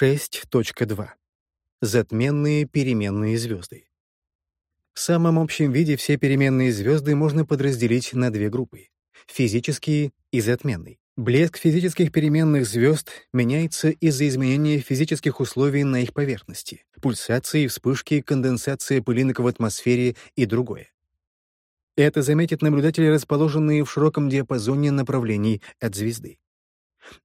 6.2. Затменные переменные звезды. В самом общем виде все переменные звезды можно подразделить на две группы — физические и затменные. Блеск физических переменных звезд меняется из-за изменения физических условий на их поверхности, пульсации, вспышки, конденсация пылинок в атмосфере и другое. Это заметят наблюдатели, расположенные в широком диапазоне направлений от звезды.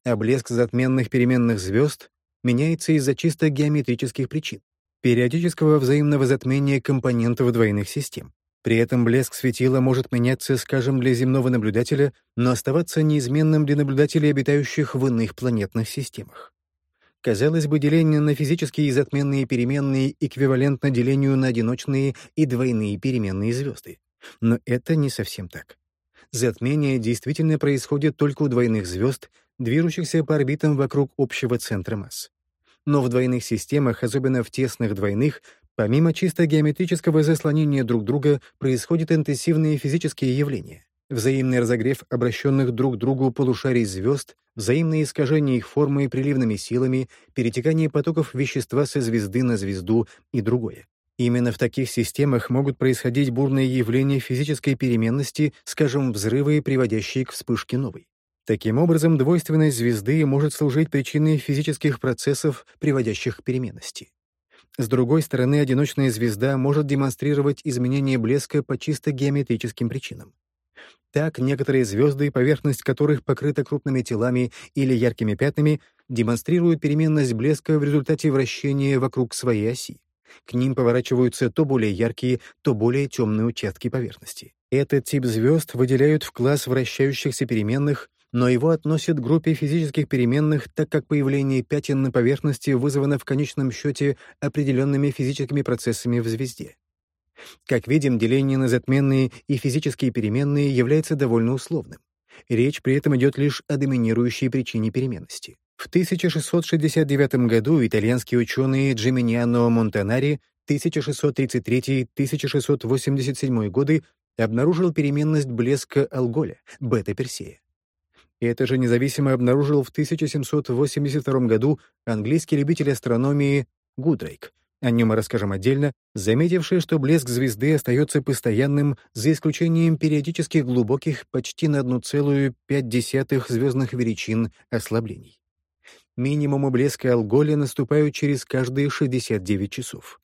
А блеск затменных переменных звезд меняется из-за чисто геометрических причин периодического взаимного затмения компонентов двойных систем. При этом блеск светила может меняться, скажем, для земного наблюдателя, но оставаться неизменным для наблюдателей, обитающих в иных планетных системах. Казалось бы, деление на физические затменные переменные эквивалентно делению на одиночные и двойные переменные звезды. Но это не совсем так. Затмение действительно происходит только у двойных звезд, движущихся по орбитам вокруг общего центра масс. Но в двойных системах, особенно в тесных двойных, помимо чисто геометрического заслонения друг друга, происходят интенсивные физические явления. Взаимный разогрев обращенных друг к другу полушарий звезд, взаимное искажение их формы приливными силами, перетекание потоков вещества со звезды на звезду и другое. Именно в таких системах могут происходить бурные явления физической переменности, скажем, взрывы, приводящие к вспышке новой. Таким образом, двойственность звезды может служить причиной физических процессов, приводящих к переменности. С другой стороны, одиночная звезда может демонстрировать изменение блеска по чисто геометрическим причинам. Так, некоторые звезды, поверхность которых покрыта крупными телами или яркими пятнами, демонстрируют переменность блеска в результате вращения вокруг своей оси. К ним поворачиваются то более яркие, то более темные участки поверхности. Этот тип звезд выделяют в класс вращающихся переменных, но его относят к группе физических переменных, так как появление пятен на поверхности вызвано в конечном счете определенными физическими процессами в звезде. Как видим, деление на затменные и физические переменные является довольно условным. Речь при этом идет лишь о доминирующей причине переменности. В 1669 году итальянские ученые Джиминиано Монтанари 1633-1687 годы обнаружил переменность блеска алголя, бета-персея. Это же независимо обнаружил в 1782 году английский любитель астрономии Гудрейк, о нем мы расскажем отдельно, заметивший, что блеск звезды остается постоянным за исключением периодических глубоких почти на 1,5 звездных величин ослаблений. Минимумы блеска алголя наступают через каждые 69 часов.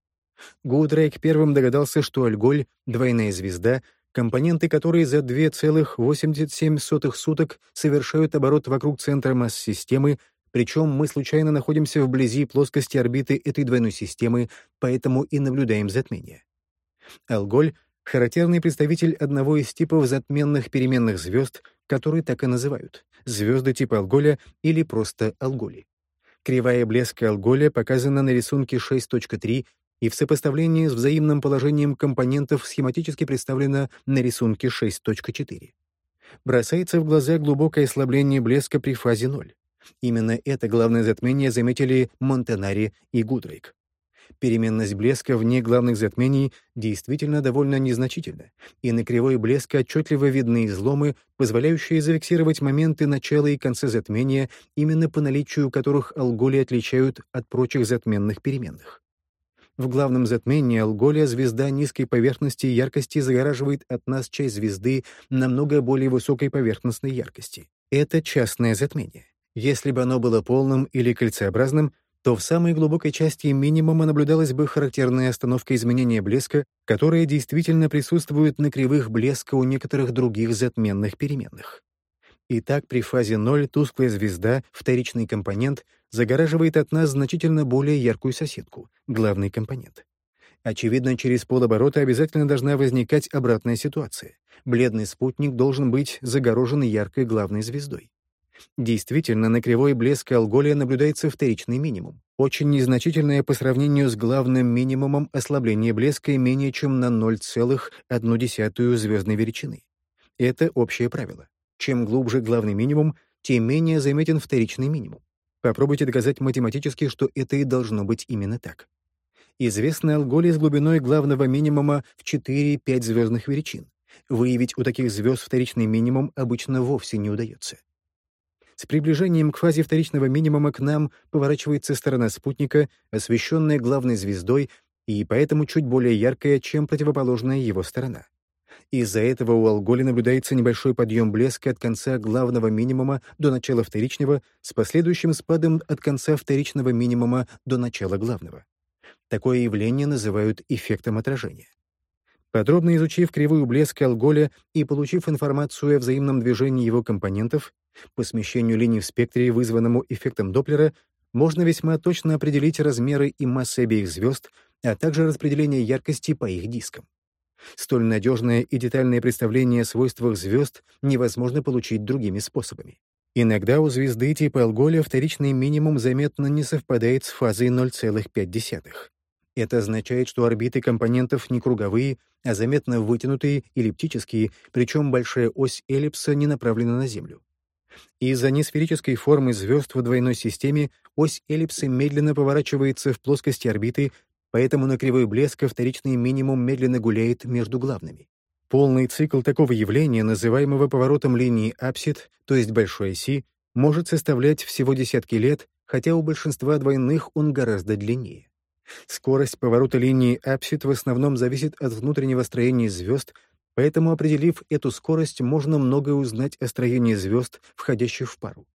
Гудрейк первым догадался, что Алголь — двойная звезда, компоненты которой за 2,87 суток совершают оборот вокруг центра масс-системы, причем мы случайно находимся вблизи плоскости орбиты этой двойной системы, поэтому и наблюдаем затмение. Алголь — характерный представитель одного из типов затменных переменных звезд, которые так и называют — звезды типа Алголя или просто Алголи. Кривая блеска Алголя показана на рисунке 6.3 и в сопоставлении с взаимным положением компонентов схематически представлена на рисунке 6.4. Бросается в глаза глубокое ослабление блеска при фазе 0. Именно это главное затмение заметили Монтенари и Гудрейк. Переменность блеска вне главных затмений действительно довольно незначительна, и на кривой блеска отчетливо видны изломы, позволяющие зафиксировать моменты начала и конца затмения, именно по наличию которых алголи отличают от прочих затменных переменных. В главном затмении Алголия звезда низкой поверхности и яркости загораживает от нас часть звезды намного более высокой поверхностной яркости. Это частное затмение. Если бы оно было полным или кольцеобразным, то в самой глубокой части минимума наблюдалась бы характерная остановка изменения блеска, которая действительно присутствует на кривых блеска у некоторых других затменных переменных. Итак, при фазе 0 тусклая звезда, вторичный компонент, загораживает от нас значительно более яркую соседку, главный компонент. Очевидно, через полоборота обязательно должна возникать обратная ситуация. Бледный спутник должен быть загорожен яркой главной звездой. Действительно, на кривой блеска алголия наблюдается вторичный минимум, очень незначительное по сравнению с главным минимумом ослабление блеска менее чем на 0,1 звездной величины. Это общее правило. Чем глубже главный минимум, тем менее заметен вторичный минимум. Попробуйте доказать математически, что это и должно быть именно так. Известны алголи с глубиной главного минимума в 4-5 звездных величин. Выявить у таких звезд вторичный минимум обычно вовсе не удается. С приближением к фазе вторичного минимума к нам поворачивается сторона спутника, освещенная главной звездой, и поэтому чуть более яркая, чем противоположная его сторона. Из-за этого у Алголи наблюдается небольшой подъем блеска от конца главного минимума до начала вторичного с последующим спадом от конца вторичного минимума до начала главного. Такое явление называют эффектом отражения. Подробно изучив кривую блеска Алголя и получив информацию о взаимном движении его компонентов, по смещению линий в спектре, вызванному эффектом Доплера, можно весьма точно определить размеры и массы обеих звезд, а также распределение яркости по их дискам. Столь надежное и детальное представление о свойствах звезд невозможно получить другими способами. Иногда у звезды типа Алголя вторичный минимум заметно не совпадает с фазой 0,5. Это означает, что орбиты компонентов не круговые, а заметно вытянутые, эллиптические, причем большая ось эллипса не направлена на Землю. Из-за несферической формы звезд в двойной системе ось эллипса медленно поворачивается в плоскости орбиты, поэтому на кривой блеска вторичный минимум медленно гуляет между главными. Полный цикл такого явления, называемого поворотом линии апсид, то есть большой оси, может составлять всего десятки лет, хотя у большинства двойных он гораздо длиннее. Скорость поворота линии апсид в основном зависит от внутреннего строения звезд, поэтому, определив эту скорость, можно многое узнать о строении звезд, входящих в пару.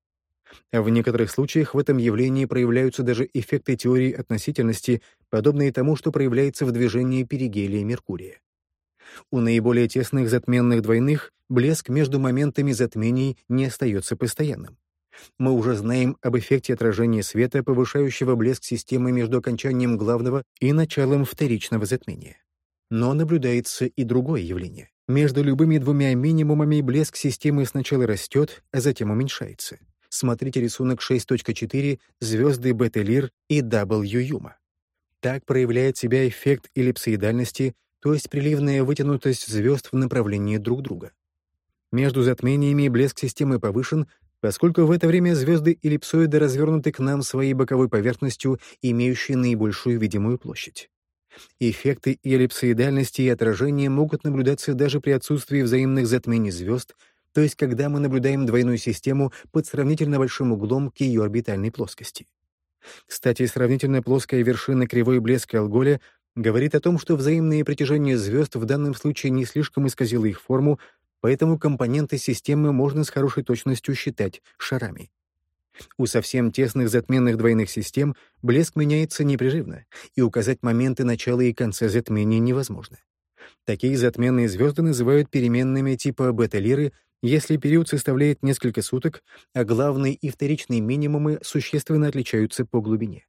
В некоторых случаях в этом явлении проявляются даже эффекты теории относительности, подобные тому, что проявляется в движении перигелия Меркурия. У наиболее тесных затменных двойных блеск между моментами затмений не остается постоянным. Мы уже знаем об эффекте отражения света, повышающего блеск системы между окончанием главного и началом вторичного затмения. Но наблюдается и другое явление. Между любыми двумя минимумами блеск системы сначала растет, а затем уменьшается. Смотрите рисунок 6.4 «Звезды Бета-Лир» и W Юма. Так проявляет себя эффект эллипсоидальности, то есть приливная вытянутость звезд в направлении друг друга. Между затмениями блеск системы повышен, поскольку в это время звезды эллипсоида развернуты к нам своей боковой поверхностью, имеющей наибольшую видимую площадь. Эффекты эллипсоидальности и отражения могут наблюдаться даже при отсутствии взаимных затмений звезд, то есть когда мы наблюдаем двойную систему под сравнительно большим углом к ее орбитальной плоскости. Кстати, сравнительно плоская вершина кривой блеска Алголя говорит о том, что взаимное притяжение звезд в данном случае не слишком исказило их форму, поэтому компоненты системы можно с хорошей точностью считать шарами. У совсем тесных затменных двойных систем блеск меняется непрерывно, и указать моменты начала и конца затмения невозможно. Такие затменные звезды называют переменными типа бета-лиры, если период составляет несколько суток, а главные и вторичные минимумы существенно отличаются по глубине.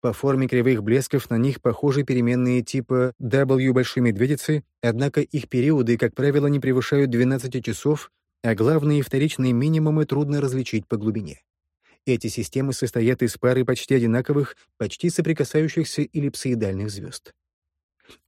По форме кривых блесков на них похожи переменные типа W Большой Медведицы, однако их периоды, как правило, не превышают 12 часов, а главные и вторичные минимумы трудно различить по глубине. Эти системы состоят из пары почти одинаковых, почти соприкасающихся эллипсоидальных звезд.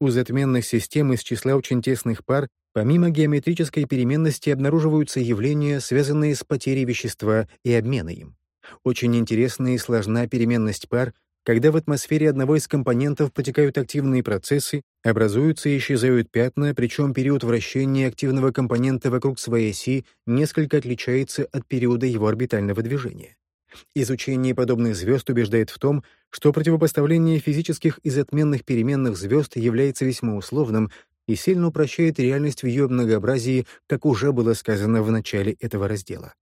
У затменных систем из числа очень тесных пар помимо геометрической переменности обнаруживаются явления, связанные с потерей вещества и обмена им. Очень интересна и сложна переменность пар, когда в атмосфере одного из компонентов протекают активные процессы, образуются и исчезают пятна, причем период вращения активного компонента вокруг своей оси несколько отличается от периода его орбитального движения. Изучение подобных звезд убеждает в том, что противопоставление физических и затменных переменных звезд является весьма условным и сильно упрощает реальность в ее многообразии, как уже было сказано в начале этого раздела.